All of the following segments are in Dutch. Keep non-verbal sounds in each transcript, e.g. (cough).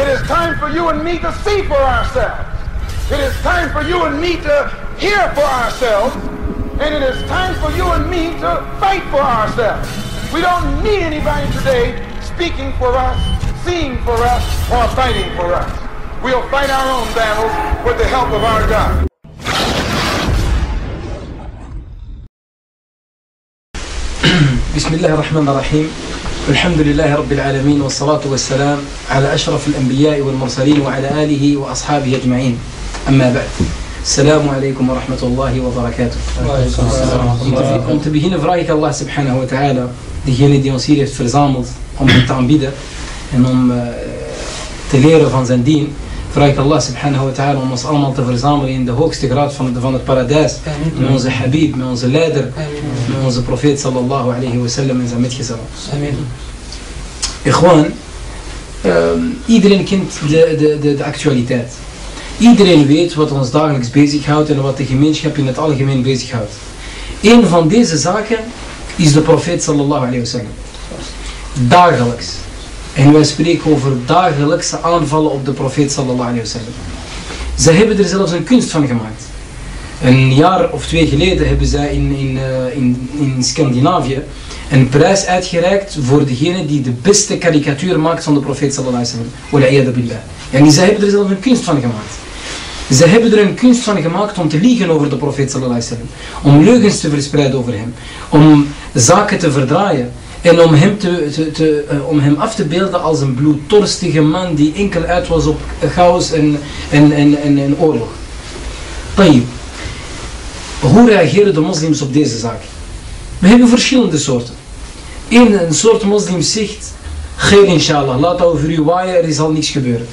It is time for you and me to see for ourselves. It is time for you and me to hear for ourselves. And it is time for you and me to fight for ourselves. We don't need anybody today speaking for us, seeing for us, or fighting for us. We'll fight our own battles with the help of our God. بسم الله الرحمن الرحيم الحمد لله رب العالمين والصلاة والسلام على أشرف الأنبياء والمرسلين وعلى آله وأصحابه أجمعين أما بعد السلام عليكم ورحمة الله وبركاته وعليكم السلام ورحمة الله وبركاته الله سبحانه وتعالى ديجيني ديون سيريس فرزامل أم تعمبيدة أن أم تليري فانزان دين vraag ik Allah subhanahu wa ta'ala om ons allemaal te verzamelen in de hoogste graad van, van het paradijs. Met onze habib, met onze leider, met onze profeet sallallahu alayhi wa sallam en zijn metgezellen. Gewoon, uh, iedereen kent de, de, de, de actualiteit. Iedereen weet wat ons dagelijks bezighoudt en wat de gemeenschap in het algemeen bezighoudt. Een van deze zaken is de profeet sallallahu alayhi wa sallam. Dagelijks. En wij spreken over dagelijkse aanvallen op de profeet sallallahu alayhi wa sallam. Ze hebben er zelfs een kunst van gemaakt. Een jaar of twee geleden hebben zij in, in, uh, in, in Scandinavië een prijs uitgereikt voor degene die de beste karikatuur maakt van de profeet sallallahu alayhi wa sallam. En zij hebben er zelfs een kunst van gemaakt. Ze hebben er een kunst van gemaakt om te liegen over de profeet sallallahu alayhi wa sallam. Om leugens te verspreiden over hem. Om zaken te verdraaien. En om hem, te, te, uh, om hem af te beelden als een bloeddorstige man die enkel uit was op chaos en, en, en, en, en oorlog. Tayyip. Hoe reageren de moslims op deze zaak? We hebben verschillende soorten. Eén een soort moslim zegt, Geer inshallah, laat over u waaien, er zal niks gebeuren.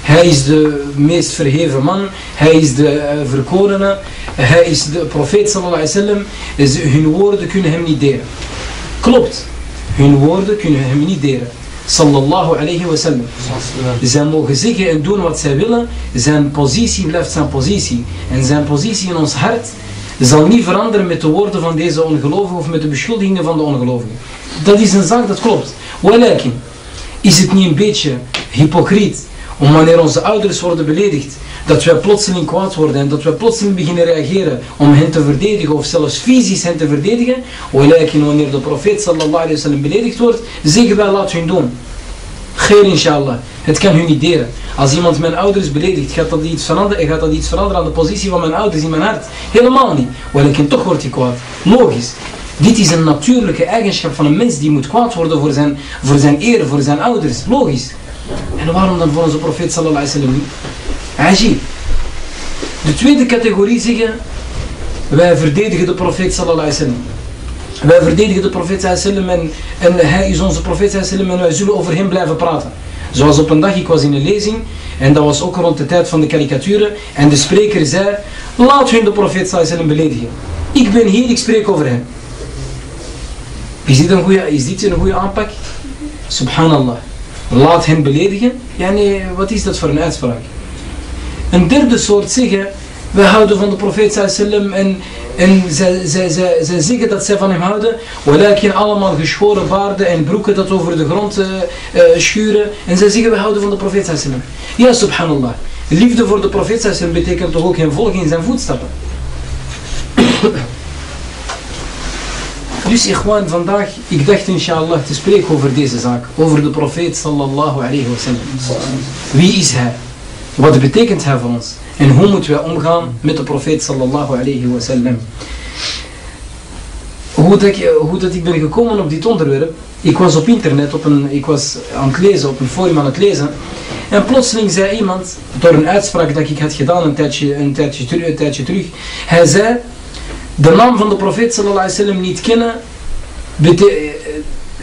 Hij is de meest verheven man, hij is de uh, verkorene, hij is de profeet sallallahu alaihi wasallam. Hun woorden kunnen hem niet deren. Klopt, hun woorden kunnen hem niet deren. Sallallahu alayhi wa sallam. Zij mogen zeggen en doen wat zij willen. Zijn positie blijft zijn positie. En zijn positie in ons hart zal niet veranderen met de woorden van deze ongelovigen of met de beschuldigingen van de ongelovigen. Dat is een zaak dat klopt. Walakin, is het niet een beetje hypocriet om wanneer onze ouders worden beledigd, dat wij plotseling kwaad worden en dat wij plotseling beginnen reageren om hen te verdedigen of zelfs fysisch hen te verdedigen. Walakin wanneer de profeet sallallahu alayhi wa sallam beledigd wordt, zeggen wij laat hun doen. Geer inshallah. Het kan hun niet deren. Als iemand mijn ouders beledigt, gaat dat iets veranderen, gaat dat iets veranderen aan de positie van mijn ouders in mijn hart? Helemaal niet. Walakin toch wordt hij kwaad. Logisch. Dit is een natuurlijke eigenschap van een mens die moet kwaad worden voor zijn, voor zijn eer, voor zijn ouders. Logisch. En waarom dan voor onze profeet sallallahu alayhi wa sallam niet? De tweede categorie zeggen, wij verdedigen de profeet sallallahu alayhi wa sallam. Wij verdedigen de profeet sallallahu alayhi wa sallam en, hij is onze profeet sallallahu sallam en wij zullen over hem blijven praten. Zoals op een dag, ik was in een lezing en dat was ook rond de tijd van de karikaturen en de spreker zei, laat hun de profeet sallallahu alayhi wa sallam beledigen. Ik ben hier, ik spreek over hem. Is dit een goede aanpak? Subhanallah. Laat hen beledigen. Ja, nee, wat is dat voor een uitspraak? Een derde soort zeggen, wij houden van de profeet sallam en, en zij, zeggen dat zij van hem houden, walakin allemaal geschoren baarden en broeken dat over de grond uh, uh, schuren. En zij zeggen, wij houden van de profeet sallam. Ja, subhanallah. Liefde voor de profeet sallam betekent toch ook geen volgen in zijn voetstappen. Dus ikhwan, vandaag, ik dacht inshallah te spreken over deze zaak. Over de profeet sallallahu alayhi wa sallam. Wie is hij? Wat betekent hij voor ons? En hoe moeten wij omgaan met de profeet sallallahu alayhi wa sallam? Hoe dat, ik, hoe dat ik ben gekomen op dit onderwerp. Ik was op internet, op een, ik was aan het lezen, op een forum aan het lezen. En plotseling zei iemand, door een uitspraak dat ik had gedaan een tijdje, een tijdje, een tijdje terug. Hij zei, de naam van de profeet sallallahu alayhi wa sallam niet kennen,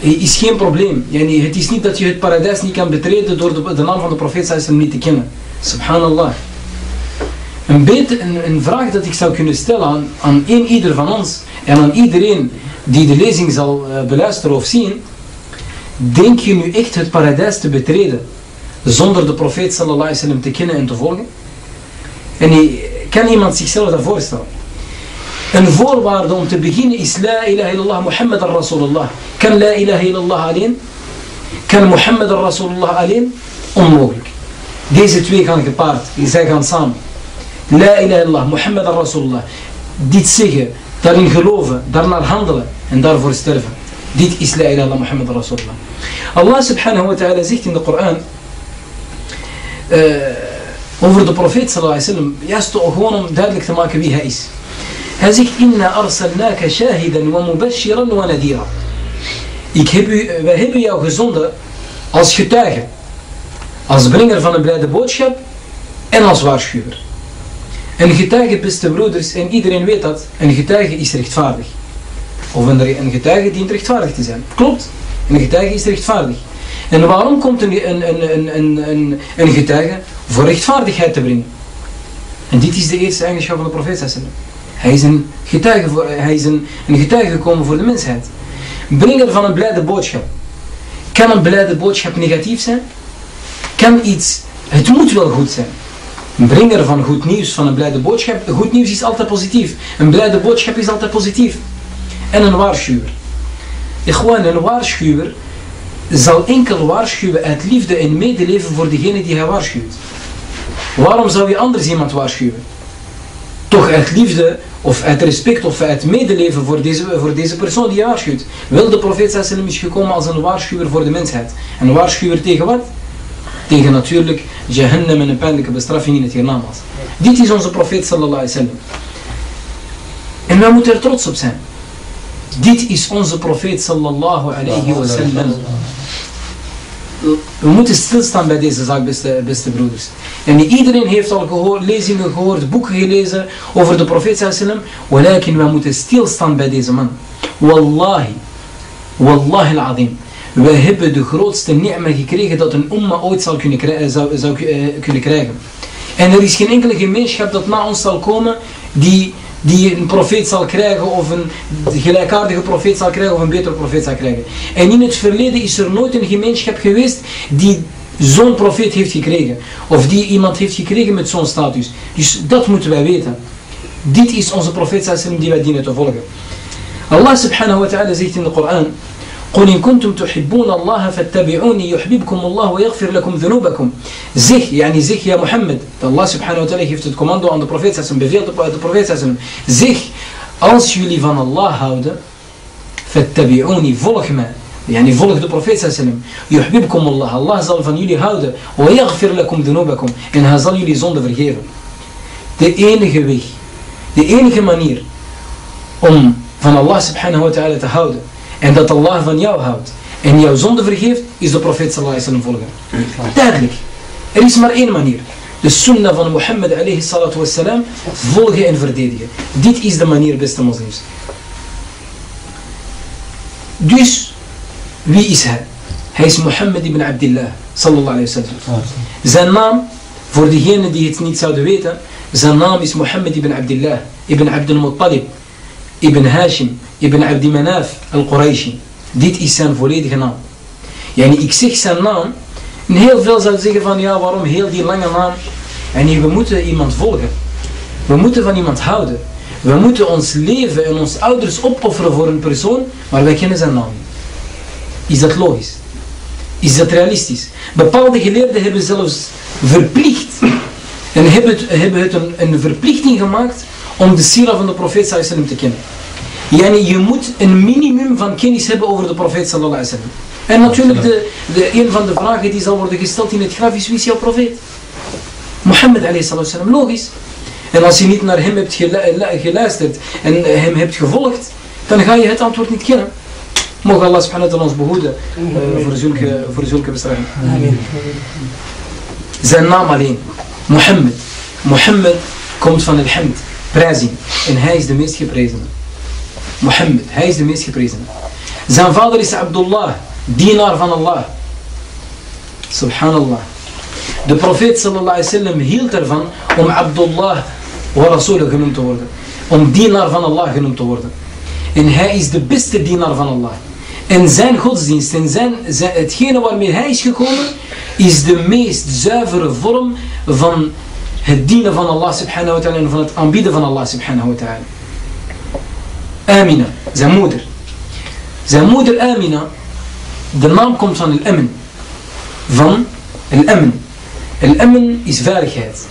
is geen probleem. Het is niet dat je het paradijs niet kan betreden door de, naam van de profeet sallallahu niet te kennen. Subhanallah. Een, beter, een, een, vraag dat ik zou kunnen stellen aan, aan een ieder van ons en aan iedereen die de lezing zal uh, beluisteren of zien. Denk je nu echt het paradijs te betreden zonder de profeet sallallahu alayhi wa sallam te kennen en te volgen? En kan iemand zichzelf dat voorstellen? Een voorwaarde om te beginnen is La ilaha illallah Muhammad Rasulullah. Kan La ilaha illallah alleen? Kan Muhammad Rasulullah alleen? Onmogelijk. Deze twee gaan gepaard. Zij gaan samen. La ilaha illallah, Muhammad Rasulullah. Dit zeggen, daarin geloven, daarnaar handelen en daarvoor sterven. Dit is la ilaha illallah Muhammad Rasulullah. Allah subhanahu wa ta'ala zegt in de Koran uh, over de profeet sallallahu alayhi wa sallam, juist gewoon om duidelijk te maken wie hij is. Hij zegt, inna arsalnaka shahidan wa mubashiran wa nadira. Ik heb u, wij hebben jou gezonden als getuige, als brenger van een blijde boodschap en als waarschuwer. Een getuige, beste broeders, en iedereen weet dat, een getuige is rechtvaardig. Of een, getuige dient rechtvaardig te zijn. Klopt, een getuige is rechtvaardig. En waarom komt een, een, een, een, getuige voor rechtvaardigheid te brengen? En dit is de eerste eigenschap van de profeet. Hij is, een getuige, voor, hij is een, een getuige gekomen voor de mensheid. Brenger van een blijde boodschap. Kan een blijde boodschap negatief zijn? Kan iets, het moet wel goed zijn. Een brenger van goed nieuws, van een blijde boodschap. Goed nieuws is altijd positief. Een blijde boodschap is altijd positief. En een waarschuwer. Gewoon een waarschuwer zal enkel waarschuwen uit liefde en medeleven voor degene die hij waarschuwt. Waarom zou je anders iemand waarschuwen? Uit liefde of uit respect of uit medeleven voor deze, voor deze persoon die waarschuwt. Wel, de profeet is gekomen als een waarschuwer voor de mensheid. Een waarschuwer tegen wat? Tegen natuurlijk Jahannam en een pijnlijke bestraffing in het hiernamaals. Dit is onze profeet sallallahu alaihi wasallam. En wij moeten er trots op zijn. Dit is onze profeet sallallahu alayhi wa sallam. We moeten stilstaan bij deze zaak, beste, beste broeders. En iedereen heeft al lezingen gehoord, boeken gelezen over de profeet sallam. We moeten stilstaan bij deze man. Wallahi, wallahi al-azim. Wij hebben de grootste ni'ma gekregen dat een umma ooit zal kunnen, zou, zou, uh, kunnen krijgen. En er is geen enkele gemeenschap dat na ons zal komen die die een profeet zal krijgen of een gelijkaardige profeet zal krijgen of een betere profeet zal krijgen. En in het verleden is er nooit een gemeenschap geweest die zo'n profeet heeft gekregen. Of die iemand heeft gekregen met zo'n status. Dus dat moeten wij weten. Dit is onze profeet die wij dienen te volgen. Allah subhanahu wa ta'ala zegt in de Koran قل إن كنتم تحبون الله فاتبعوني يحببكم الله ويغفر لكم ذنوبكم Zeg, yani zeg ja Mohammed. Allah subhanahu wa ta'ala heeft het commando aan de profeet sallam, beveelt de profeet sallam. Zeg, als jullie van Allah houden, fattabi'uni, volg mij. Yani volg de profeet sallam. Yuhbibkum Allah. Allah zal van jullie houden. Yaghfir lakum dhunubakum. En hij zal jullie zonde vergeven. De enige weg, de enige manier om van Allah subhanahu wa ta'ala te houden en dat Allah van jou houdt en jouw zonde vergeeft, is de profeet sallallahu alaihi wasallam volgen. Duidelijk. Er is maar één manier. De sunnah van Mohammed alayhi salatu wassalam volgen en verdedigen. Dit is de manier, beste moslims. Dus, wie is hij? Hij is Mohammed ibn Abdullah, sallallahu alayhi wasallam. Zijn naam, voor diegenen die het niet zouden weten, zijn naam is Mohammed ibn Abdullah, ibn Abdul Muttalib, ibn Hashim, ibn Abdi Manaf al-Quraishi. Dit is zijn volledige naam. Yani, ik zeg zijn naam, en heel veel zouden zeggen van ja, waarom heel die lange naam? En we moeten iemand volgen. We moeten van iemand houden. We moeten ons leven en ons ouders opofferen voor een persoon, maar wij kennen zijn naam. Is dat logisch? Is dat realistisch? Bepaalde geleerden hebben zelfs verplicht en hebben het, hebben het een verplichting gemaakt om de sira van de profeet sallallahu te kennen. Yani je moet een minimum van kennis hebben over de profeet sallallahu alaihi wasallam. En natuurlijk de, de, een van de vragen die zal worden gesteld in het graf is wie is jouw profeet? Mohammed wasallam, logisch. En als je niet naar hem hebt geluisterd en hem hebt gevolgd, dan ga je het antwoord niet kennen. Mogen Allah subhanahu wa ta'ala ons behoeden uh, voor zulke, voor zulke bestraffing. Zijn naam alleen, Mohammed. Mohammed komt van het hamd, prijzing. En hij is de meest geprezene. Mohammed, hij is de meest geprezene. Zijn vader is Abdullah, dienaar van Allah. Subhanallah. De profeet sallallahu alaihi wasallam hield ervan om Abdullah wa Rasul genoemd te worden. Om dienaar van Allah genoemd te worden. En hij is de beste dienaar van Allah. En zijn godsdienst en zijn, zijn, hetgene waarmee hij is gekomen, is de meest zuivere vorm van het dienen van Allah subhanahu wa ta'ala en van het aanbieden van Allah subhanahu wa ta'ala. Amina, zijn moeder. Zijn moeder Amina, de naam komt van el-amen. Van el-amen. Al-amen is veiligheid.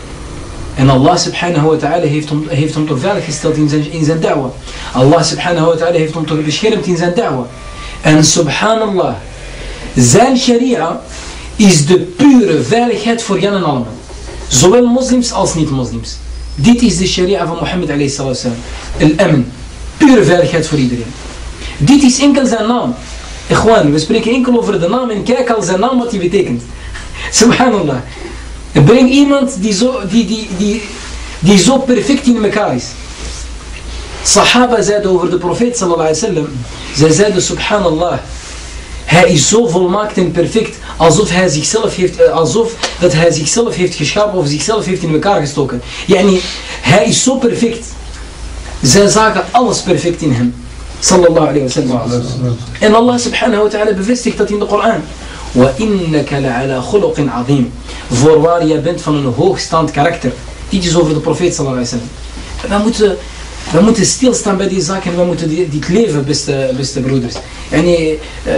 En Allah subhanahu wa ta'ala heeft hem, heeft hem toch veilig gesteld in zijn, in zijn da'wa. Allah subhanahu wa ta'ala heeft hem toch beschermd in zijn da'wa. En subhanallah, zijn sharia is de pure veiligheid voor Jan en allemaal. Zowel moslims als niet-moslims. Dit is de sharia van Mohammed alayhi. Al-amen. Pure veiligheid voor iedereen. Dit is enkel zijn naam. Ikhwan, we spreken enkel over de naam en kijk al zijn naam wat hij betekent. (laughs) Subhanallah. Breng iemand die zo, die, die, die, zo perfect in elkaar is. Sahaba zeiden over de profeet sallallahu alayhi. Zij zeiden subhanallah. Hij is zo volmaakt en perfect alsof hij zichzelf heeft, eh, alsof dat hij zichzelf heeft geschapen of zichzelf heeft in elkaar gestoken. Yani, hij is zo perfect. Zij zagen alles perfect in hem. Sallallahu alayhi wa sallam. En Allah subhanahu wa ta'ala bevestigt dat in de Koran. وَإِنَّكَ لَعَلَى خُلُقٍ عَظِيمٍ Voorwaar, jij bent van een hoogstaand karakter. Dit is over de profeet sallallahu alayhi wa sallam. We moeten, we moeten stilstaan bij die zaken en we moeten dit leven, beste, beste broeders. Yani, uh,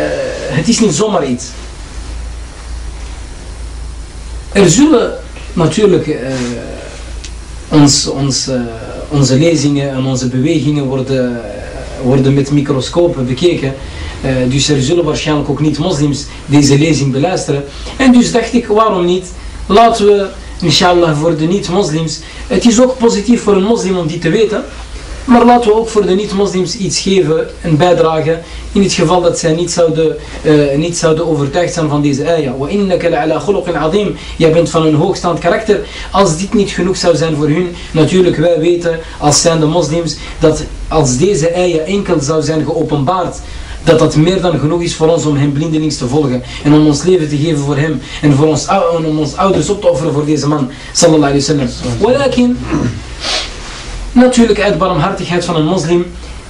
het is niet zomaar iets. Er zullen natuurlijk uh, ons, onze lezingen en onze bewegingen worden, worden met microscopen bekeken. Dus er zullen waarschijnlijk ook niet moslims deze lezing beluisteren. En dus dacht ik, waarom niet? Laten we, inshallah, voor de niet-moslims. Het is ook positief voor een moslim om die te weten. Maar laten we ook voor de niet-moslims iets geven en bijdragen in het geval dat zij niet zouden, uh, niet zouden overtuigd zijn van deze ayah. Jij bent van een hoogstaand karakter. Als dit niet genoeg zou zijn voor hun, natuurlijk wij weten als zijn de moslims dat als deze ayah enkel zou zijn geopenbaard dat dat meer dan genoeg is voor ons om hem blindelings te volgen en om ons leven te geven voor hem en voor ons, om ons ouders op te offeren voor deze man sallallahu alayhi wa sallam. Natuurlijk uit barmhartigheid van een moslim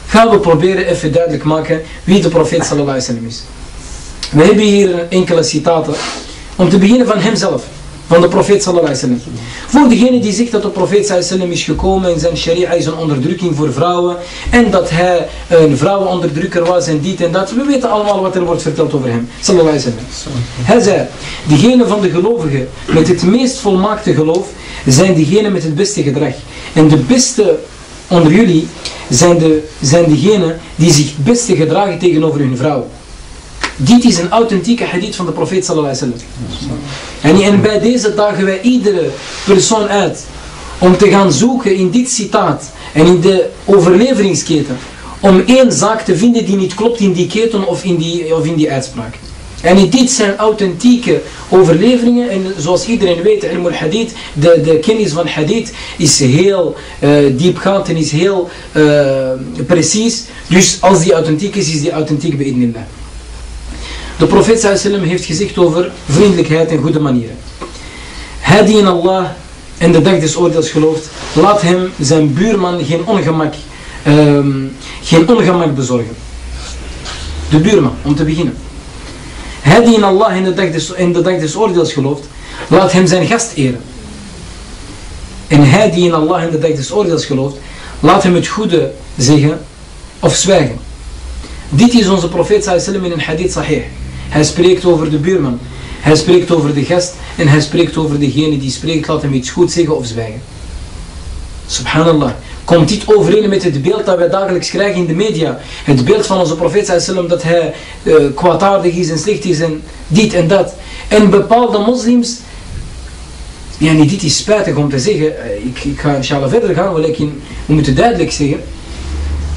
gaan we proberen even duidelijk maken wie de profeet sallallahu alayhi wa sallam is. We hebben hier enkele citaten om te beginnen van hemzelf van de profeet sallallahu alaihi wasallam. Voor degene die zegt dat de profeet sallallahu alaihi wasallam is gekomen en zijn sharia is een onderdrukking voor vrouwen en dat hij een vrouwenonderdrukker was en dit en dat. We weten allemaal wat er wordt verteld over hem. Sallallahu alaihi wasallam. Hij zei, degene van de gelovigen met het meest volmaakte geloof zijn degene met het beste gedrag. En de beste onder jullie zijn, de, zijn degenen die zich het beste gedragen tegenover hun vrouw. Dit is een authentieke hadith van de profeet sallallahu. En bij deze dagen wij iedere persoon uit om te gaan zoeken in dit citaat en in de overleveringsketen om één zaak te vinden die niet klopt in die keten of in die, of in die uitspraak. En dit zijn authentieke overleveringen en zoals iedereen weet, ilm hadith, de, de kennis van hadith is heel uh, diepgaand en is heel uh, precies. Dus als die authentiek is, is die authentiek bij idnillah. De profeet sallam heeft gezegd over vriendelijkheid en goede manieren. Hij die in Allah en de dag des oordeels gelooft, laat hem zijn buurman geen ongemak, um, geen ongemak bezorgen. De buurman, om te beginnen. Hij die in Allah en de dag des, en de dag des oordeels gelooft, laat hem zijn gast eren. En hij die in Allah en de dag des oordeels gelooft, laat hem het goede zeggen of zwijgen. Dit is onze profeet sallam in een hadith sahih. Hij spreekt over de buurman. Hij spreekt over de gast. En hij spreekt over degene die spreekt. Laat hem iets goed zeggen of zwijgen. Subhanallah. Komt dit overeen met het beeld dat wij dagelijks krijgen in de media. Het beeld van onze profeet sallam dat hij uh, kwaadaardig is en slecht is en dit en dat. En bepaalde moslims ja, niet dit is spijtig om te zeggen. Eh, ik, ik ga inshallah verder gaan, maar we moeten duidelijk zeggen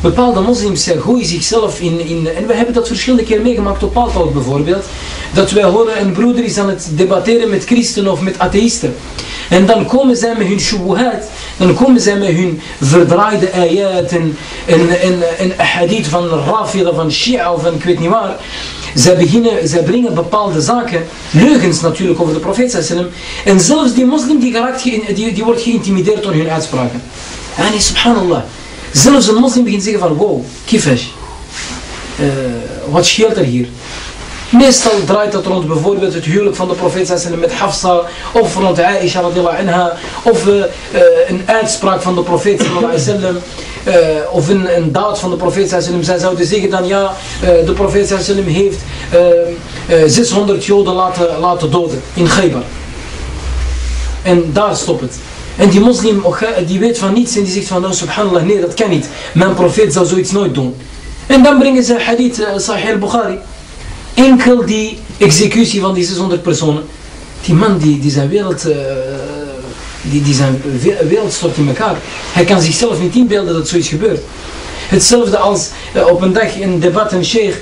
bepaalde moslims gooien zichzelf in, in... En we hebben dat verschillende keer meegemaakt op Paaltalk bijvoorbeeld. Dat wij horen een broeder is aan het debatteren met christenen of met atheïsten. En dan komen zij met hun shubuhat. Dan komen zij met hun verdraaide ayat en, en, en, en hadith van Rafida, van Shia of van ik weet niet waar. Zij, beginnen, zij brengen bepaalde zaken, leugens natuurlijk over de profeet En zelfs die moslim die, geraakt, die, die wordt geïntimideerd door hun uitspraken. En subhanallah. Zelfs een moslim begint te zeggen van, wow, kifesh. Uh, wat scheelt er hier? Meestal draait het rond bijvoorbeeld het huwelijk van de profeet met Hafsa, of rond Aisha radiyallahu anha, of uh, een uitspraak van de profeet of een, een daad van de profeet sallam. Zij zouden zeggen dan ja, de profeet heeft 600 joden laten, laten doden in Khaybar. en daar stopt het. En die moslim die weet van niets en die zegt van nou subhanallah nee dat kan niet. Mijn profeet zou zoiets nooit doen. En dan brengen ze hadith uh, Sahih al-Bukhari. Enkel die executie van die 600 personen. Die man die, die zijn wereld... Uh, die, die zijn wereld stort in elkaar. Hij kan zichzelf niet inbeelden dat zoiets gebeurt. Hetzelfde als op een dag in debat een sheikh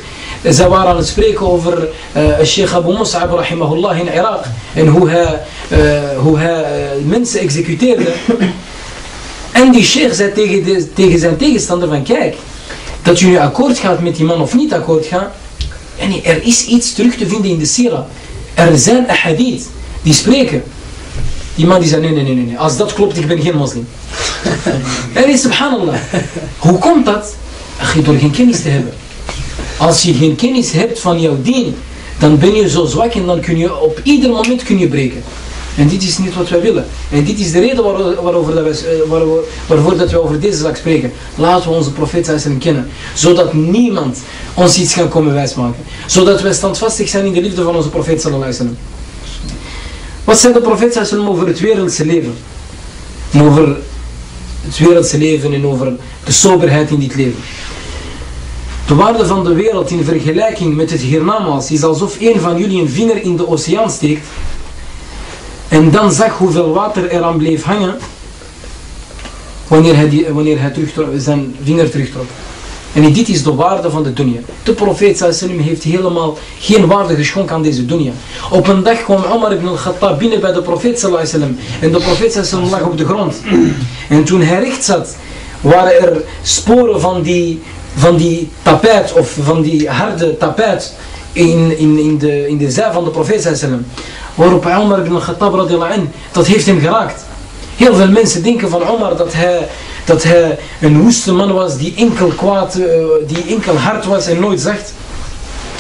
ze waren aan het spreken over uh, Sheikh Abu Mus'ab rahimahullah in Irak en hoe hij, uh, hoe hij uh, mensen executeerde. en die sheikh zei tegen, de, tegen zijn tegenstander van kijk, dat je nu akkoord gaat met die man of niet akkoord gaat. En er is iets terug te vinden in de sira. Er zijn ahadith die spreken. Die man die zei nee, nee, nee, nee. Als dat klopt, ik ben geen moslim. (laughs) is subhanallah. Hoe komt dat? Door geen kennis te hebben. Als je geen kennis hebt van jouw dien, dan ben je zo zwak en dan kun je op ieder moment kun je breken. En dit is niet wat wij willen. En dit is de reden waarover dat wij, eh, waarover, waarvoor dat we over deze zaak spreken. Laten we onze profeet sallam kennen. Zodat niemand ons iets kan komen wijsmaken. Zodat wij standvastig zijn in de liefde van onze profeet sallam. Wat zei de profeet sallam over het wereldse leven? over het wereldse leven en over de soberheid in dit leven. De waarde van de wereld in vergelijking met het hiernamaals is alsof een van jullie een vinger in de oceaan steekt en dan zag hoeveel water er aan bleef hangen wanneer hij, wanneer hij zijn vinger terugtrok. En dit is de waarde van de dunya. De profeet sallam heeft helemaal geen waarde geschonken aan deze dunya. Op een dag kwam Omar ibn al-Khattab binnen bij de profeet sallam en de profeet sallam lag op de grond. En toen hij recht zat, waren er sporen van die van die tapijt of van die harde tapijt in, in, in, de, in de zij van de profeet. Waarop Omar ibn Khattab radiallahu anh, dat heeft hem geraakt. Heel veel mensen denken van Omar dat hij, dat hij een woeste man was die enkel kwaad, uh, die enkel hard was en nooit zacht.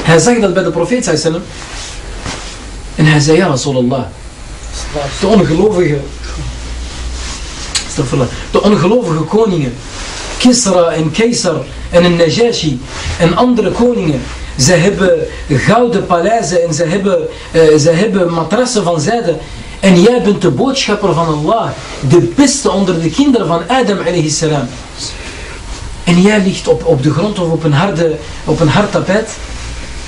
Hij zag dat bij de profeet sallam. En hij zei, ja Rasulallah, de ongelovige, de ongelovige koningen Kisra en Keizer en een Najashi en andere koningen. Ze hebben gouden paleizen en ze hebben, uh, ze hebben matrassen van zijde. En jij bent de boodschapper van Allah, de beste onder de kinderen van Adam salam. En jij ligt op, op de grond of op een, harde, op een hard tapijt.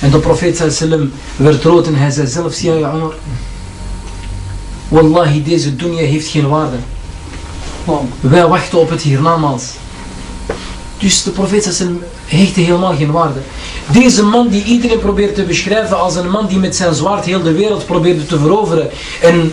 En de profeet sallam werd rood en hij zei zelf, ja ja Omar, Wallahi deze dunya heeft geen waarde. Wij wachten op het hiernamaals. Dus de profeet heeft helemaal geen waarde. Deze man die iedereen probeert te beschrijven als een man die met zijn zwaard heel de wereld probeerde te veroveren. En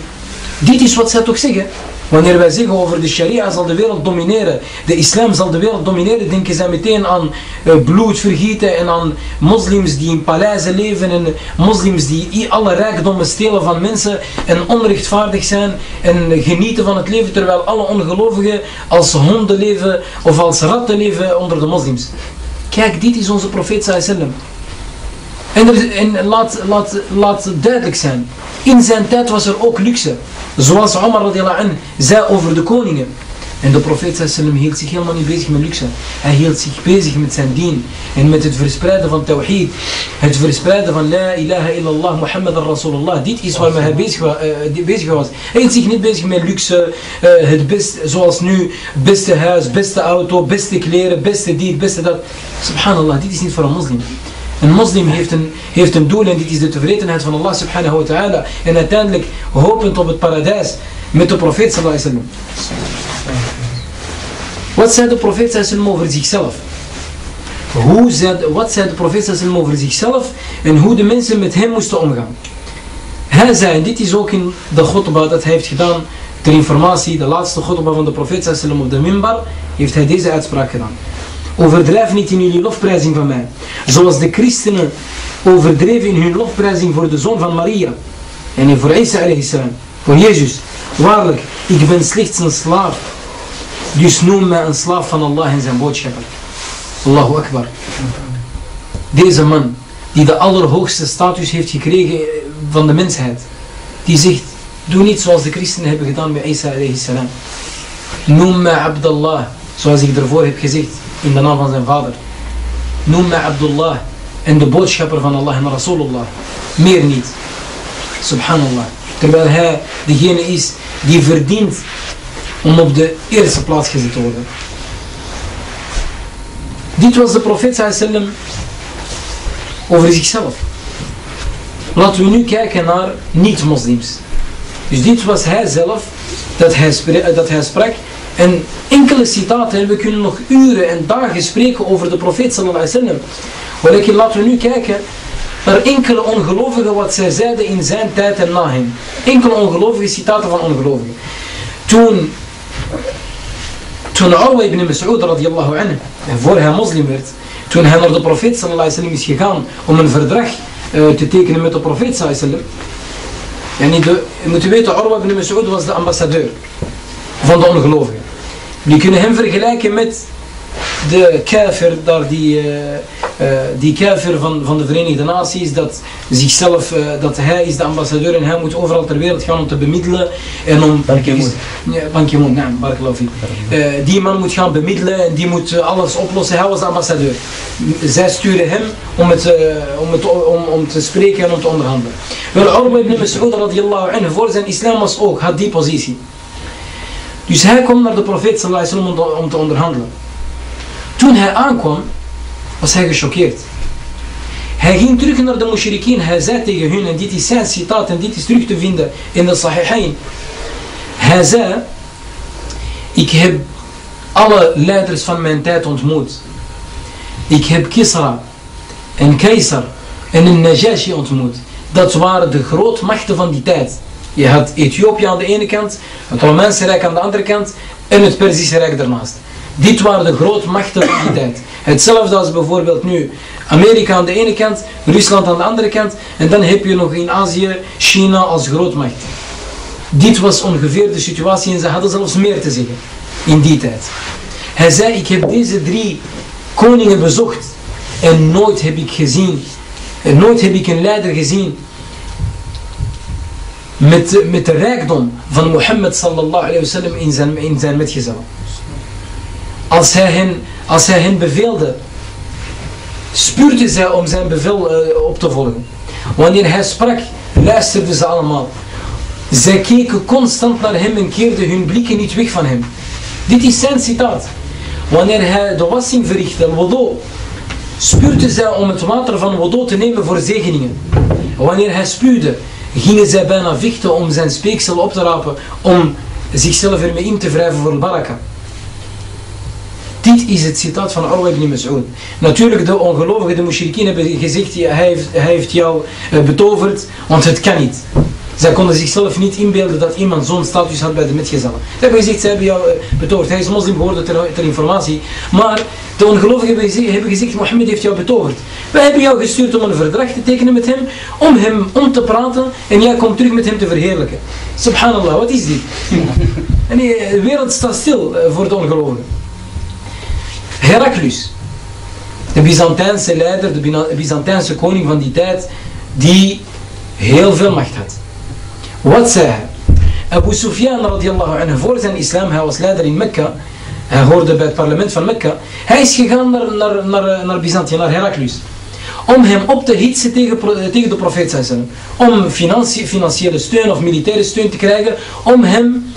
dit is wat zij toch zeggen. Wanneer wij zeggen over de sharia zal de wereld domineren, de islam zal de wereld domineren, denken zij meteen aan uh, bloed vergieten en aan moslims die in paleizen leven en moslims die alle rijkdommen stelen van mensen en onrechtvaardig zijn en genieten van het leven, terwijl alle ongelovigen als honden leven of als ratten leven onder de moslims. Kijk, dit is onze profeet sallam. En, en laat, laat, laat duidelijk zijn, in zijn tijd was er ook luxe. Zoals Omar radiallahu anh zei over de koningen. En de profeet sallam hield zich helemaal niet bezig met luxe. Hij hield zich bezig met zijn dien. En met het verspreiden van tawhid. Het verspreiden van la ilaha illallah Muhammad Rasulullah. Dit is waarmee hij bezig, uh, bezig was. Hij hield zich niet bezig met luxe. Uh, het beste, zoals nu. Beste huis, beste auto, beste kleren, beste dit, beste dat. Subhanallah, dit is niet voor een moslim. Een moslim heeft een, heeft een doel en dit is de tevredenheid van Allah subhanahu wa ta'ala. En uiteindelijk hopend op het paradijs met de profeet sallallahu alaihi wasallam. Wat zei de profeet sallallahu over zichzelf? Hoe zei, wat zei de profeet sallallahu over zichzelf en hoe de mensen met hem moesten omgaan? Hij zei, en dit is ook in de khutbah dat hij heeft gedaan, ter informatie, de laatste khutbah van de profeet sallallahu op de minbar, heeft hij deze uitspraak gedaan. Overdrijf niet in jullie lofprijzing van mij. Zoals de christenen overdreven in hun lofprijzing voor de zoon van Maria. En voor Isa salam. Voor Jezus. Waarlijk, ik ben slechts een slaaf. Dus noem mij een slaaf van Allah en zijn boodschapper. Allahu Akbar. Deze man, die de allerhoogste status heeft gekregen van de mensheid. Die zegt, doe niet zoals de christenen hebben gedaan met Isa salam. Noem mij Abdullah. Zoals ik ervoor heb gezegd in de naam van zijn vader. Noem mij Abdullah en de boodschapper van Allah en Rasulullah. Meer niet. Subhanallah. Terwijl hij degene is die verdient om op de eerste plaats gezet te worden. Dit was de profeet sallam over zichzelf. Laten we nu kijken naar niet-moslims. Dus dit was hij zelf dat hij, dat hij sprak. En enkele citaten, en we kunnen nog uren en dagen spreken over de profeet sallallahu alaihi wasallam. Laten we nu kijken naar enkele ongelovigen wat zij zeiden in zijn tijd en na hem. Enkele ongelovige citaten van ongelovigen. Toen, toen Urwa ibn Mas'ud radiyallahu anhu, en voor hij moslim werd, toen hij naar de profeet sallallahu alaihi wasallam is gegaan om een verdrag uh, te tekenen met de profeet sallallahu alaihi. En je moet weten, Urwa ibn Mas'ud was de ambassadeur van de ongelovigen. Die kunnen hem vergelijken met de kafir, daar die, uh, uh, die kafir van, van de Verenigde Naties, dat zichzelf, uh, dat hij is de ambassadeur en hij moet overal ter wereld gaan om te bemiddelen en om... Ban Ki-moon. Ja, Ban Die man moet gaan bemiddelen en die moet alles oplossen, hij was de ambassadeur. Zij sturen hem om, het, om, het, om, om te spreken en om te onderhandelen. Wel, Urwa ibn Mas'ud radiyallahu anhu, voor zijn islam was ook, had die positie. Dus hij komt naar de profeet sallallahu alaihi wasallam om te onderhandelen. Toen hij aankwam, was hij gechoqueerd. Hij ging terug naar de mushrikeen. Hij zei tegen hun, en dit is zijn citaat, en dit is terug te vinden in de Sahihain. Hij zei, ik heb alle leiders van mijn tijd ontmoet. Ik heb Kisra en Keizer en een Najashi ontmoet. Dat waren de grootmachten van die tijd. Je had Ethiopië aan de ene kant, het Romeinse Rijk aan de andere kant en het Perzische Rijk daarnaast. Dit waren de grootmachten van die tijd. Hetzelfde als bijvoorbeeld nu Amerika aan de ene kant, Rusland aan de andere kant. En dan heb je nog in Azië China als grootmacht. Dit was ongeveer de situatie en ze hadden zelfs meer te zeggen in die tijd. Hij zei, ik heb deze drie koningen bezocht en nooit heb ik gezien, en nooit heb ik een leider gezien met, met de rijkdom van Mohammed sallallahu alayhi wa sallam in zijn, in zijn metgezellen als hij hen, als hij hen beveelde, spuurden zij om zijn bevel uh, op te volgen. Wanneer hij sprak, luisterden ze allemaal. Zij keken constant naar hem en keerden hun blikken niet weg van hem. Dit is zijn citaat. Wanneer hij de wassing verrichtte, wudu, spuurden zij om het water van wudu te nemen voor zegeningen. Wanneer hij spuwde, gingen zij bijna vechten om zijn speeksel op te rapen, om zichzelf ermee in te wrijven voor baraka. Dit is het citaat van Urwa ibn Mas'ud. Natuurlijk, de ongelovigen, de mushrikien hebben gezegd, hij heeft, jou eh, betoverd, want het kan niet. Zij konden zichzelf niet inbeelden dat iemand zo'n status had bij de metgezellen. Ze hebben gezegd, ze hebben jou eh, betoverd. Hij is moslim geworden ter informatie. Maar de ongelovigen hebben gezegd, Mohammed heeft jou betoverd. Wij hebben jou gestuurd om een verdrag te tekenen met hem, om hem om te praten en jij komt terug met hem te verheerlijken. Subhanallah, wat is dit? (laughs) en de wereld staat stil eh, voor de ongelovigen. Heraclus, de Byzantijnse leider, de Byzantijnse koning van die tijd, die heel veel macht had. Wat zei hij? Abu Sufyan radiallahu anhu, voor zijn islam, hij was leider in Mekka, hij hoorde bij het parlement van Mekka, hij is gegaan naar, naar, naar, naar Byzantië, naar Heraclus. Om hem op te hitsen tegen, tegen de profeet Om financiële steun of militaire steun te krijgen, om hem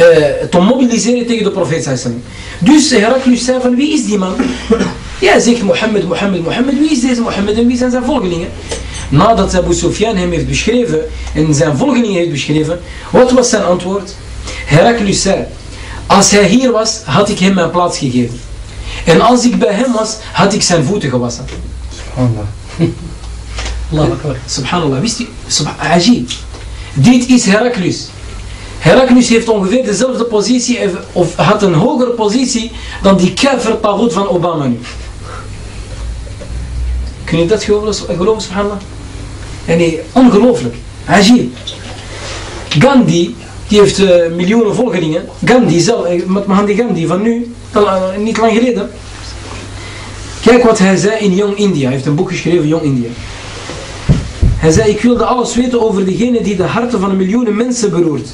uh, te mobiliseren tegen de profeet Dus Heraclius zei van wie is die man? (clears throat) Ja, zegt Mohammed, Mohammed, Mohammed. Wie is deze Mohammed en wie zijn zijn volgelingen? Nadat Abu Sufyan hem heeft beschreven en zijn volgelingen heeft beschreven, wat was zijn antwoord? Heraclius zei, als hij hier was, had ik hem mijn plaats gegeven. En als ik bij hem was, had ik zijn voeten gewassen. Subhanallah. (laughs) Allah akbar. Subhanallah. Wist u? Subhanallah. Dit is Heraclius. Heraklius heeft ongeveer dezelfde positie of had een hogere positie dan die kafir tagoed van Obama nu. Kun je dat geloven, geloven subhanallah? En nee, ongelooflijk. Ajib. Gandhi, die heeft uh, miljoenen volgelingen. Gandhi zelf, eh, Mahatma Gandhi van nu, uh, niet lang geleden. Kijk wat hij zei in Young India. Hij heeft een boek geschreven, Young India. Hij zei, ik wilde alles weten over degene die de harten van miljoenen mensen beroert.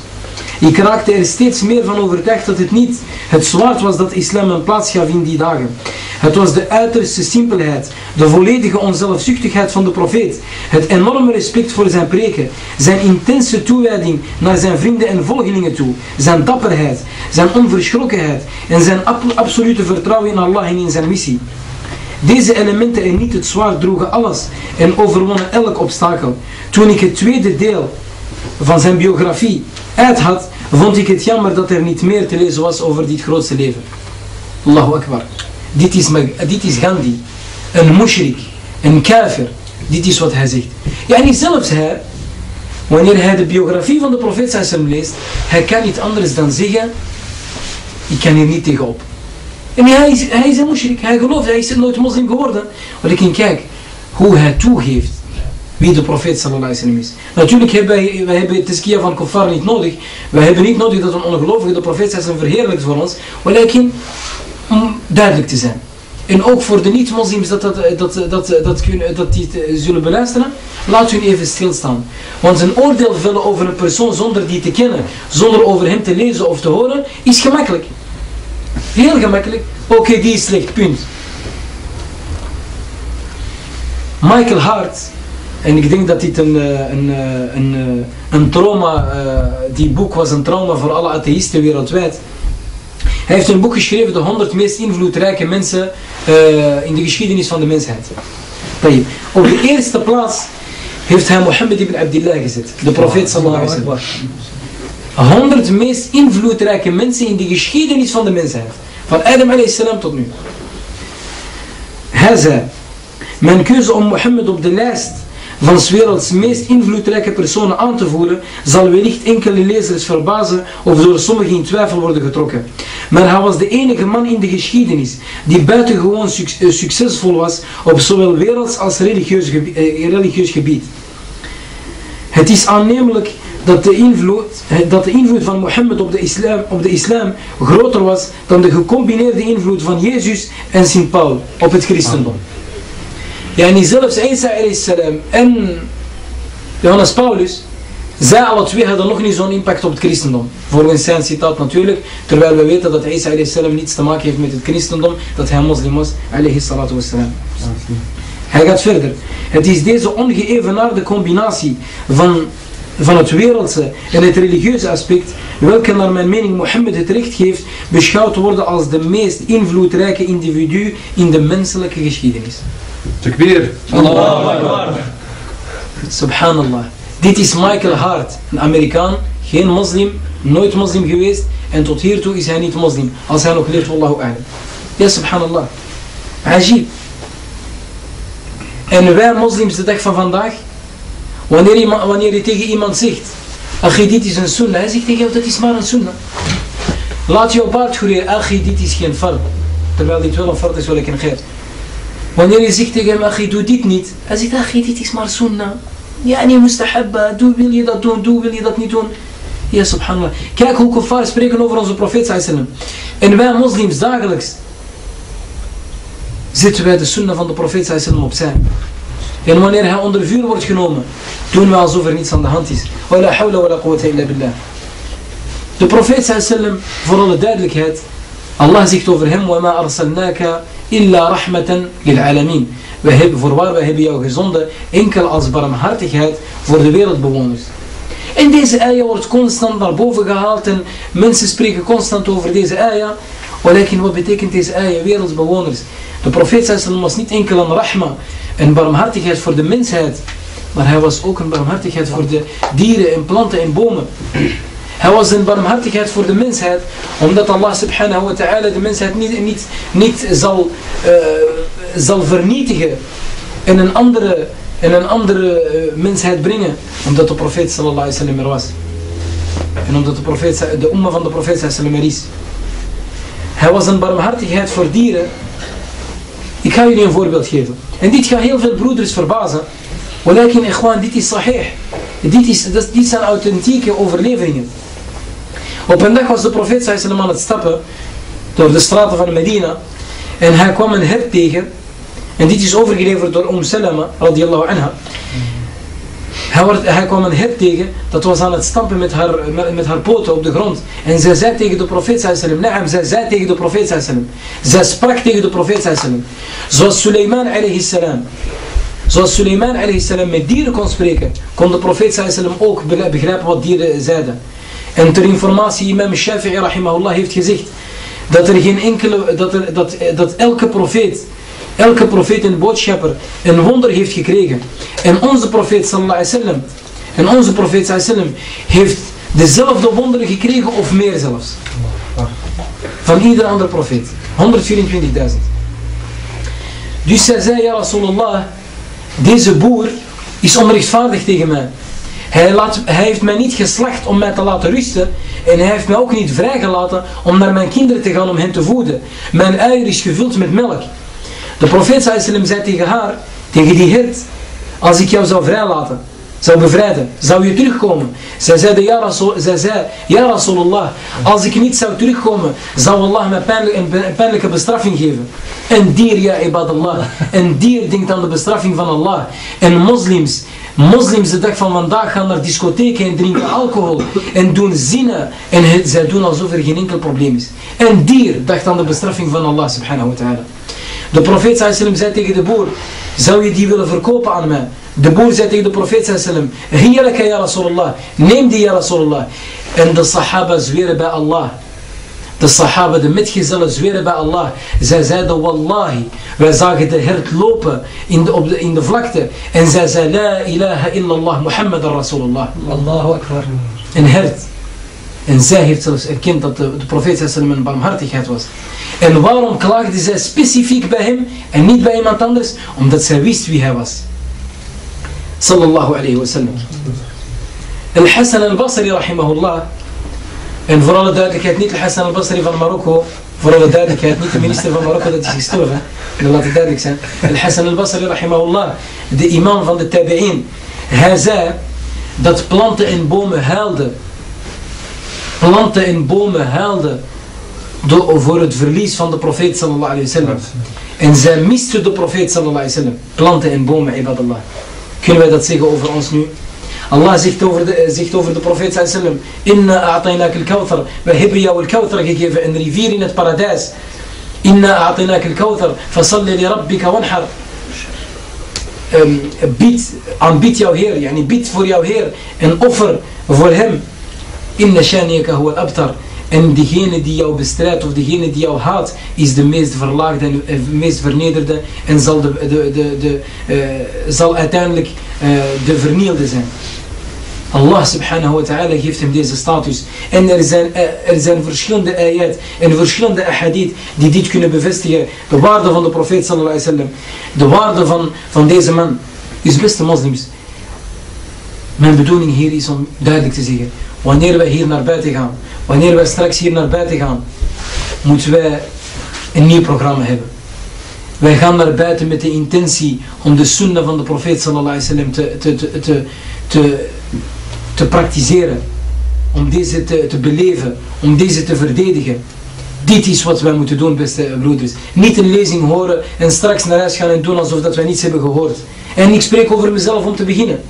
Ik raakte er steeds meer van overtuigd dat het niet het zwaard was dat islam een plaats gaf in die dagen. Het was de uiterste simpelheid, de volledige onzelfzuchtigheid van de profeet, het enorme respect voor zijn preken, zijn intense toewijding naar zijn vrienden en volgelingen toe, zijn dapperheid, zijn onverschrokkenheid en zijn absolute vertrouwen in Allah en in zijn missie. Deze elementen en niet het zwaard droegen alles en overwonnen elk obstakel. Toen ik het tweede deel van zijn biografie uit had, vond ik het jammer dat er niet meer te lezen was over dit grootste leven. Allahu Akbar. Dit is, dit is Gandhi. Een mushrik. Een kafir. Dit is wat hij zegt. Ja, niet zelfs hij, wanneer hij de biografie van de profeet Sassam leest, hij kan niet anders dan zeggen, ik kan hier niet tegenop. En hij is, hij is een mushrik, hij gelooft, hij is nooit moslim geworden. Maar ik kijk, hoe hij toegeeft wie de profeet sallallahu alaihi is. Natuurlijk hebben wij, wij hebben teskiyah van kuffar niet nodig. Wij hebben niet nodig dat een ongelovige de profeet sallallahu verheerlijkt voor ons. Maar om duidelijk te zijn. En ook voor de niet-moslims dat, dat, dat, dat, dat, dat die zullen beluisteren, laat hun even stilstaan. Want een oordeel vellen over een persoon zonder die te kennen, zonder over hem te lezen of te horen, is gemakkelijk. Heel gemakkelijk. Oké, die is slecht, punt. Michael Hart, en ik denk dat dit een, eh, een, eh, een, eh, een trauma, die boek was een trauma voor alle atheïsten wereldwijd. Hij heeft een boek geschreven, de 100 meest invloedrijke mensen in de geschiedenis van de mensheid. Op de eerste plaats heeft hij Mohammed ibn Abdullah gezet, de profeet sallallahu alaihi wasallam. 100 meest invloedrijke mensen in de geschiedenis van de mensheid. Van Adam salam tot nu. Hij zei, mijn keuze om Mohammed op de lijst van 's werelds meest invloedrijke personen aan te voeren, zal wellicht enkele lezers verbazen of door sommigen in twijfel worden getrokken. Maar hij was de enige man in de geschiedenis die buitengewoon eh, succesvol was op zowel werelds als religieus. Eh, religieus gebied. Het is aannemelijk dat de, invloed, dat de invloed van Mohammed op de, islam, op de islam groter was dan de gecombineerde invloed van Jezus en Sint Paul op het christendom. En zelfs Isa salam en Johannes Paulus, zij alle twee hadden nog niet zo'n impact op het christendom. Volgens zijn citaat natuurlijk, terwijl we weten dat Isa salam niets te maken heeft met het christendom, dat hij moslim was, alayhi salatu wassalam. Hij gaat verder. Het is deze ongeëvenaarde combinatie van van het wereldse en het religieuze aspect, welke naar mijn mening Mohammed het recht geeft, beschouwd worden als de meest invloedrijke individu in de menselijke geschiedenis. Subhanallah. Dit is Michael Hart, een Amerikaan, geen moslim, nooit moslim geweest en tot hiertoe is hij niet moslim, als hij nog leeft, wallahu a'lam. Ja, subhanallah. Ajib. En wij moslims de dag van vandaag, Wanneer, iemand, wanneer je tegen iemand zegt, Achi, dit is een sunnah, hij zegt tegen jou, dat is maar een sunnah. Laat jouw baard groeien, Achi, dit is geen fard. Terwijl dit wel een fard is, ik een geef. Wanneer je zegt tegen hem, doe dit niet. Hij zegt, Achi, dit is maar sunnah. Ja, niet mustahabba, doe, wil je dat doen, doe, wil je dat niet doen. Ja, subhanallah. Kijk hoe kuffar spreken over onze profeet sallam. En wij moslims dagelijks zitten wij de sunnah van de profeet sallam opzij. En wanneer hij onder vuur wordt genomen, doen we alsof er niets aan de hand is. Wala hawla wala quwwata illa billah. De profeet sallam, voor alle duidelijkheid, Allah zegt over hem, وَمَا أَرْسَلْنَاكَ إِلَّا رَحْمَةً لِلْعَالَمِينَ We hebben, voorwaar, wij hebben jou gezonden enkel als barmhartigheid voor de wereldbewoners. En deze ayah wordt constant naar boven gehaald en mensen spreken constant over deze ayah. Walakin, wat betekent deze ayah, wereldbewoners? De profeet sallam was niet enkel een rahma, een barmhartigheid voor de mensheid. Maar hij was ook een barmhartigheid voor de dieren en planten en bomen. Hij was een barmhartigheid voor de mensheid, omdat Allah subhanahu wa ta'ala de mensheid niet, niet, zal, uh, zal vernietigen en een andere, en een andere uh, mensheid brengen, omdat de profeet sallallahu alaihi wasallam er was. En omdat de, profeet, de umma van de profeet sallallahu er is. Hij was een barmhartigheid voor dieren. Ik ga jullie een voorbeeld geven. En dit gaat heel veel broeders verbazen. Walakin ikhwan, dit is sahih. Dit, is, dit zijn authentieke overleveringen. Op een dag was de profeet sallam aan het stappen door de straten van Medina. En hij kwam een hert tegen. En dit is overgeleverd door Umm Salama, radiyallahu anha. Hij, kwam een hert tegen, dat was aan het stampen met haar, met, haar poten op de grond. En zij zei tegen de profeet sallam, naam, zij zei tegen de profeet sallam. Zij sprak tegen de profeet sallam. Zoals Suleiman alayhi salam. Zoals Suleiman met dieren kon spreken, kon de profeet ook begrijpen wat dieren zeiden. En ter informatie, imam Shafi'i rahimahullah heeft gezegd, dat er geen enkele, dat, er, dat, dat elke profeet elke profeet en boodschapper een wonder heeft gekregen. En onze profeet sallallahu en onze profeet sallallahu heeft dezelfde wonderen gekregen of meer zelfs. Van ieder andere profeet. 124.000. Dus zij zei, ja Rasulullah, deze boer is onrechtvaardig tegen mij. Hij, laat, heeft mij niet geslacht om mij te laten rusten. En hij heeft mij ook niet vrijgelaten om naar mijn kinderen te gaan om hen te voeden. Mijn uier is gevuld met melk. De profeet sallam zei tegen haar, tegen die hert, als ik jou zou vrijlaten, zou bevrijden, zou je terugkomen? Zij zei, ja, Rasul, zij zei, ja Rasulullah, als ik niet zou terugkomen, zou Allah mij pijnlijk, een pijnlijke bestraffing geven. Een dier, ja ibadallah, een dier denkt aan de bestraffing van Allah. En moslims, moslims de dag van vandaag gaan naar discotheken en drinken alcohol en doen zinnen en zij doen alsof er geen enkel probleem is. Een dier dacht aan de bestraffing van Allah subhanahu wa ta'ala. De profeet sallam zei tegen de boer, zou je die willen verkopen aan mij? De boer zei tegen de profeet sallam, hiyalaka ya Rasulullah, neem die ya Rasulullah. En de sahaba zweren bij Allah. De sahaba, de metgezellen zweren bij Allah. Zij zeiden, wallahi, wij zagen de hert lopen in de, op de, in de vlakte. En zij zei, la ilaha illallah, Muhammad Rasulullah. Allahu akbar. Een hert. En zij heeft zelfs erkend dat de, de profeet een barmhartigheid was. En waarom klaagde zij specifiek bij hem en niet bij iemand anders? Omdat zij wist wie hij was. Sallallahu alayhi wa sallam. Al-Hassan al-Basri rahimahullah. En voor alle duidelijkheid niet Al-Hassan al-Basri van Marokko. Voor alle duidelijkheid niet de minister van Marokko dat is gestorven. Dat laat het duidelijk zijn. Al-Hassan al-Basri rahimahullah. De imam van de tabi'in. Hij zei dat planten en bomen huilden. Planten en bomen huilden voor het verlies van de profeet sallallahu alayhi wasallam. En zij misten de profeet sallallahu alayhi wasallam. Planten en bomen, ibadallah. Kunnen wij dat zeggen over ons nu? الله زيكت اوفر زيكت اوفر دو بروفيت صلى الله عليه وسلم. إنا أعطيناك الكوثر. بهبريا والكوثر كي كيف؟ إن ريفيرين باراداس ان أعطيناك الكوثر. فصلي لربك وانحر. بيت ام بيت يو هير يعني بيت فور يو هير ان اوفر فور هيم إن شانيك هو الأبتر. En diegene die jou bestrijdt of diegene die jou haat, is de meest verlaagde en de meest vernederde en zal, de, de, de, uh, zal uiteindelijk uh, de vernielde zijn. Allah subhanahu wa ta'ala geeft hem deze status. En er zijn, er zijn verschillende ayat en verschillende ahadith die dit kunnen bevestigen. De waarde van de profeet sallallahu alaihi wasallam. De waarde van, van deze man. Dus beste moslims. Mijn bedoeling hier is om duidelijk te zeggen. Wanneer wij hier naar buiten gaan Wanneer wij straks hier naar buiten gaan, moeten wij een nieuw programma hebben. Wij gaan naar buiten met de intentie om de sunnah van de profeet sallallahu alaihi wasallam te, te, te, te, te, te praktiseren. Om deze te, te beleven, om deze te verdedigen. Dit is wat wij moeten doen, beste broeders. Niet een lezing horen en straks naar huis gaan en doen alsof dat wij niets hebben gehoord. En ik spreek over mezelf om te beginnen.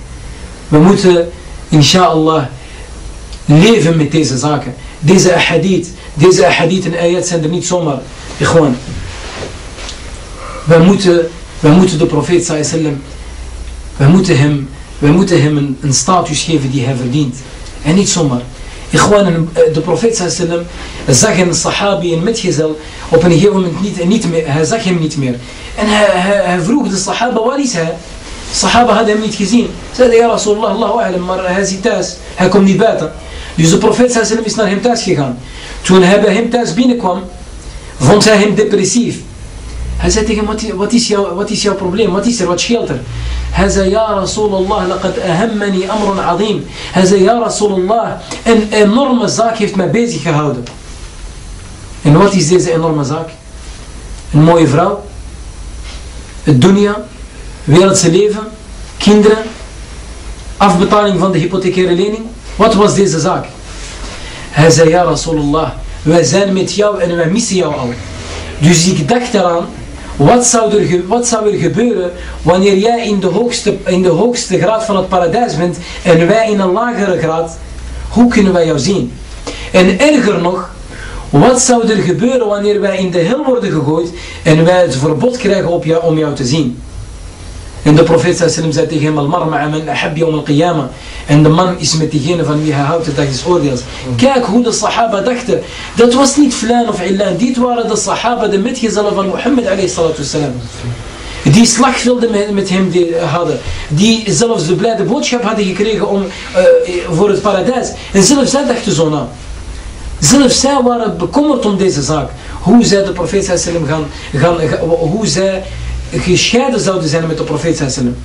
We moeten, inshallah, leven met deze zaken. Deze ahadith, deze ahadith en ayat zijn er niet zomaar. Gewoon. Wij moeten, wij moeten de profeet sallam, wij moeten hem, wij moeten hem een, een status geven die hij verdient. En niet zomaar. Gewoon, eh, de profeet sallam zag een sahabi, een metgezel, op een gegeven moment niet, niet meer, hij zag hem niet meer. En hij, vroeg de sahaba, waar is hij? Sahaba hadden hem niet gezien. Zeiden, ja Rasulallah, Allahu a'lam, maar hij zit thuis. Hij komt niet buiten. Dus de profeet is naar hem thuis gegaan. Toen hij bij hem thuis binnenkwam, vond hij hem depressief. Hij zei tegen hem, wat is, jouw, wat is jouw probleem? Wat is er? Wat scheelt er? Hij zei, ja Rasulallah, laqad ahammani amrun azim. Hij zei, ja Rasulallah, een enorme zaak heeft mij bezig gehouden. En wat is deze enorme zaak? Een mooie vrouw, het dunya, wereldse leven, kinderen, afbetaling van de hypothecaire lening. Wat was deze zaak? Hij zei, ja Rasulullah, wij zijn met jou en wij missen jou al. Dus ik dacht eraan Wat zou, er, wat zou er gebeuren wanneer jij in de, hoogste, in de hoogste graad van het paradijs bent en wij in een lagere graad? Hoe kunnen wij jou zien? En erger nog, wat zou er gebeuren wanneer wij in de hel worden gegooid en wij het verbod krijgen op jou, om jou te zien? En de profeet sallam zei tegen hem, Al-marma'a man ahabbi om al-qiyama. En de man is met diegene van wie hij houdt de dag des oordeels. Kijk hoe de sahaba dachten. Dat was niet flan of illan. Dit waren de sahaba, de metgezellen van Mohammed alayhi salatu wasalam. Die slagvelden met, hem hadden. Die zelfs de blijde boodschap hadden gekregen om, uh, voor het paradijs. En zelfs zij dachten zo na. Zelfs zij waren bekommerd om deze zaak. Hoe zij de profeet sallam gaan, gaan, hoe zij gescheiden zouden zijn met de profeet sallam.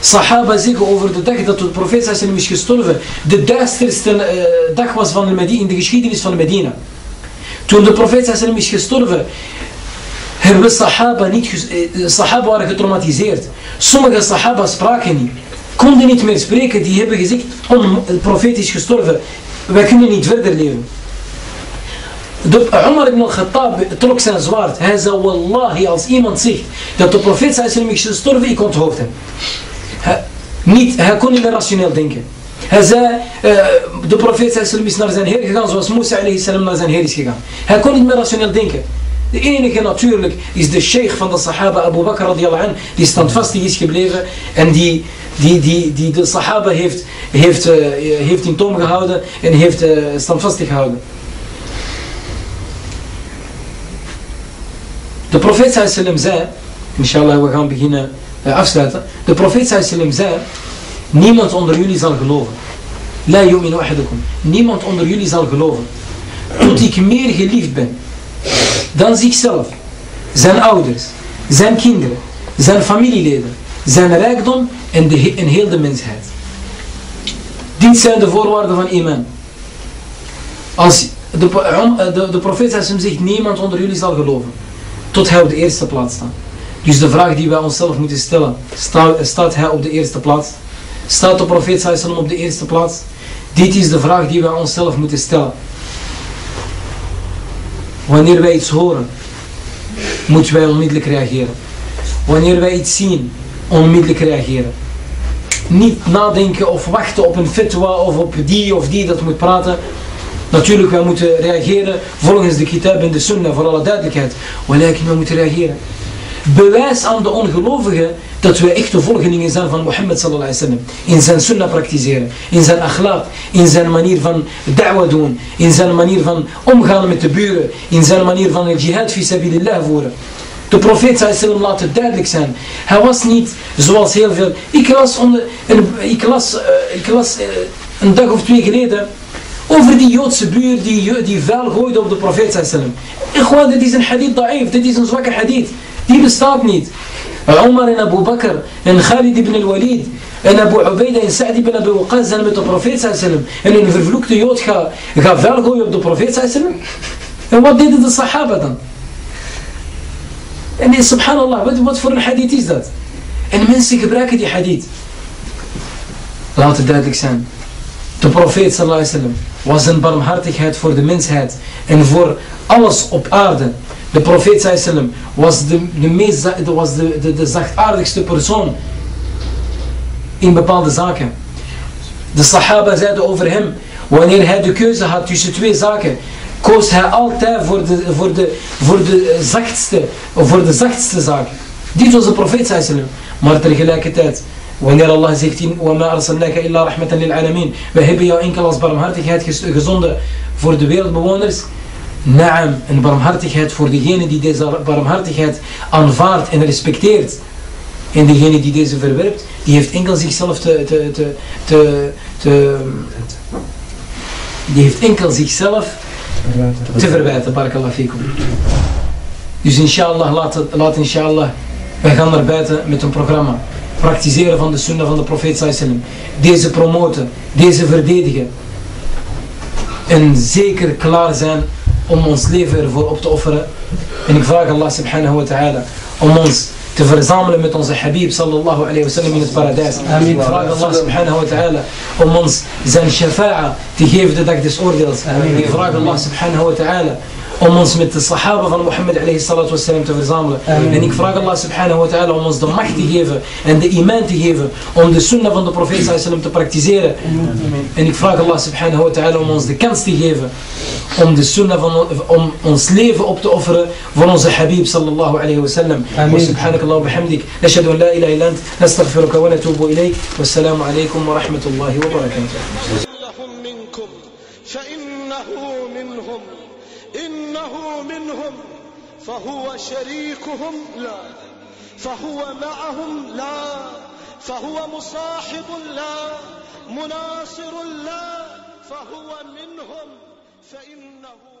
Sahaba zeggen over de dag dat de profeet sallam is gestorven. De duisterste uh, dag was van de Medina, in de geschiedenis van de Medina. Toen de profeet sallam is gestorven, hebben sahaba niet, uh, sahaba waren getraumatiseerd. Sommige sahaba spraken niet. Konden niet meer spreken. Die hebben gezegd, oh, de profeet is gestorven. Wij kunnen niet verder leven. De, Umar ibn al-Khattab trok zijn zwaard. Hij zei, wallahi, als iemand zegt dat de profeet sallam is gestorven, ik onthoofd hem. Hij, niet, hij kon niet meer rationeel denken. Hij zei, uh, de profeet is naar zijn heer gegaan zoals Musa salam naar zijn heer is gegaan. Hij kon niet meer rationeel denken. De enige natuurlijk is de sheikh van de sahaba Abu Bakr radiallahu anh, die standvastig is gebleven en die, die, die, die de sahaba heeft, heeft, uh, heeft in toom gehouden en heeft uh, standvastig gehouden. Profeet sallam zei, inshallah we gaan beginnen uh, afsluiten. De profeet sallam zei, niemand onder jullie zal geloven. La yu'minu ahadukum. Niemand onder jullie zal geloven. Tot ik meer geliefd ben dan zichzelf, zijn ouders, zijn kinderen, zijn familieleden, zijn rijkdom en, de, en heel de mensheid. Dit zijn de voorwaarden van iman. Als de, de, de profeet zegt, niemand onder jullie zal geloven tot hij op de eerste plaats staat. Dus de vraag die wij onszelf moeten stellen, staat, hij op de eerste plaats? Staat de profeet sallam op de eerste plaats? Dit is de vraag die wij onszelf moeten stellen. Wanneer wij iets horen, moeten wij onmiddellijk reageren. Wanneer wij iets zien, onmiddellijk reageren. Niet nadenken of wachten op een fitwa of op die of die dat moet praten. Natuurlijk, wij moeten reageren volgens de kitab en de sunnah, voor alle duidelijkheid. Maar wij moeten reageren. Bewijs aan de ongelovigen dat wij echte volgelingen zijn van Mohammed sallallahu alaihi wasallam. In zijn sunnah praktiseren, in zijn akhlaq, in zijn manier van da'wa doen, in zijn manier van omgaan met de buren, in zijn manier van jihad fi sabilillah voeren. De profeet sallallahu laat het duidelijk zijn. Hij was niet zoals heel veel... Ik las, onder, ik las, uh, ik las uh, een dag of twee geleden over die Joodse buur die, die vuil gooide op de profeet sallam. Gewoon, dit is een hadith da'if, dit is een zwakke hadith. Die bestaat niet. Omar en Abu Bakr en Khalid ibn al-Walid en Abu Ubaida en Sa'd ibn Abu Waqas zijn met de profeet sallam. En een vervloekte Jood gaat ga gooien op de profeet sallam. En wat deden de sahaba dan? En subhanallah, wat, wat voor een hadith is dat? En mensen gebruiken die hadith. Laat het duidelijk zijn. De profeet sallallahu was een barmhartigheid voor de mensheid en voor alles op aarde. De profeet sallam was de, de, meest, was de, de, zachtaardigste persoon in bepaalde zaken. De sahaba zeiden over hem, wanneer hij de keuze had tussen twee zaken, koos hij altijd voor de, voor de, voor de zachtste, voor de zachtste zaak. Dit was de profeet sallam. Maar tegelijkertijd Wanneer Allah zegt in وَمَا أَرْسَلْنَاكَ إِلَّا رَحْمَةً لِلْعَالَمِينَ We hebben jou enkel als barmhartigheid gezonden voor de wereldbewoners. Naam, een barmhartigheid voor degene die deze barmhartigheid aanvaardt en respecteert. En degene die deze verwerpt, die heeft enkel zichzelf te, te, te, te, te die heeft enkel zichzelf te verwijten, barakallah fikum. Dus inshallah, laat, laat inshallah, wij gaan naar buiten met een programma praktiseren van de sunnah van de profeet sallam. Deze promoten, deze verdedigen. En zeker klaar zijn om ons leven ervoor op te offeren. En ik vraag Allah subhanahu wa ta'ala om ons te verzamelen met onze Habib sallallahu alayhi wa sallam in het paradijs. Amin. Ik vraag Allah subhanahu wa ta'ala om ons zijn shafa'a te geven de dag des oordeels. Amin. Ik vraag Allah subhanahu wa ta'ala om ons met de sahaba van Mohammed alayhi salatu wassalam te verzamelen. En ik vraag Allah subhanahu wa ta'ala om ons de macht te geven en de iman te geven om de sunnah van de profeet sallallahu alayhi te praktiseren. En ik vraag Allah subhanahu wa ta'ala om ons de kans te geven om de sunnah van om ons leven op te offeren voor onze habib sallallahu alayhi. Wa subhanakallah wa bihamdik. Nashhadu an la ilaha illa ant. Nastaghfiruka wa natubu ilayk. Wassalamu alaykum wa rahmatullahi wa barakatuh. لهم منكم فإنه منهم إنه منهم فهو شريكهم لا فهو معهم لا فهو مصاحب لا مناصر لا فهو منهم فإنه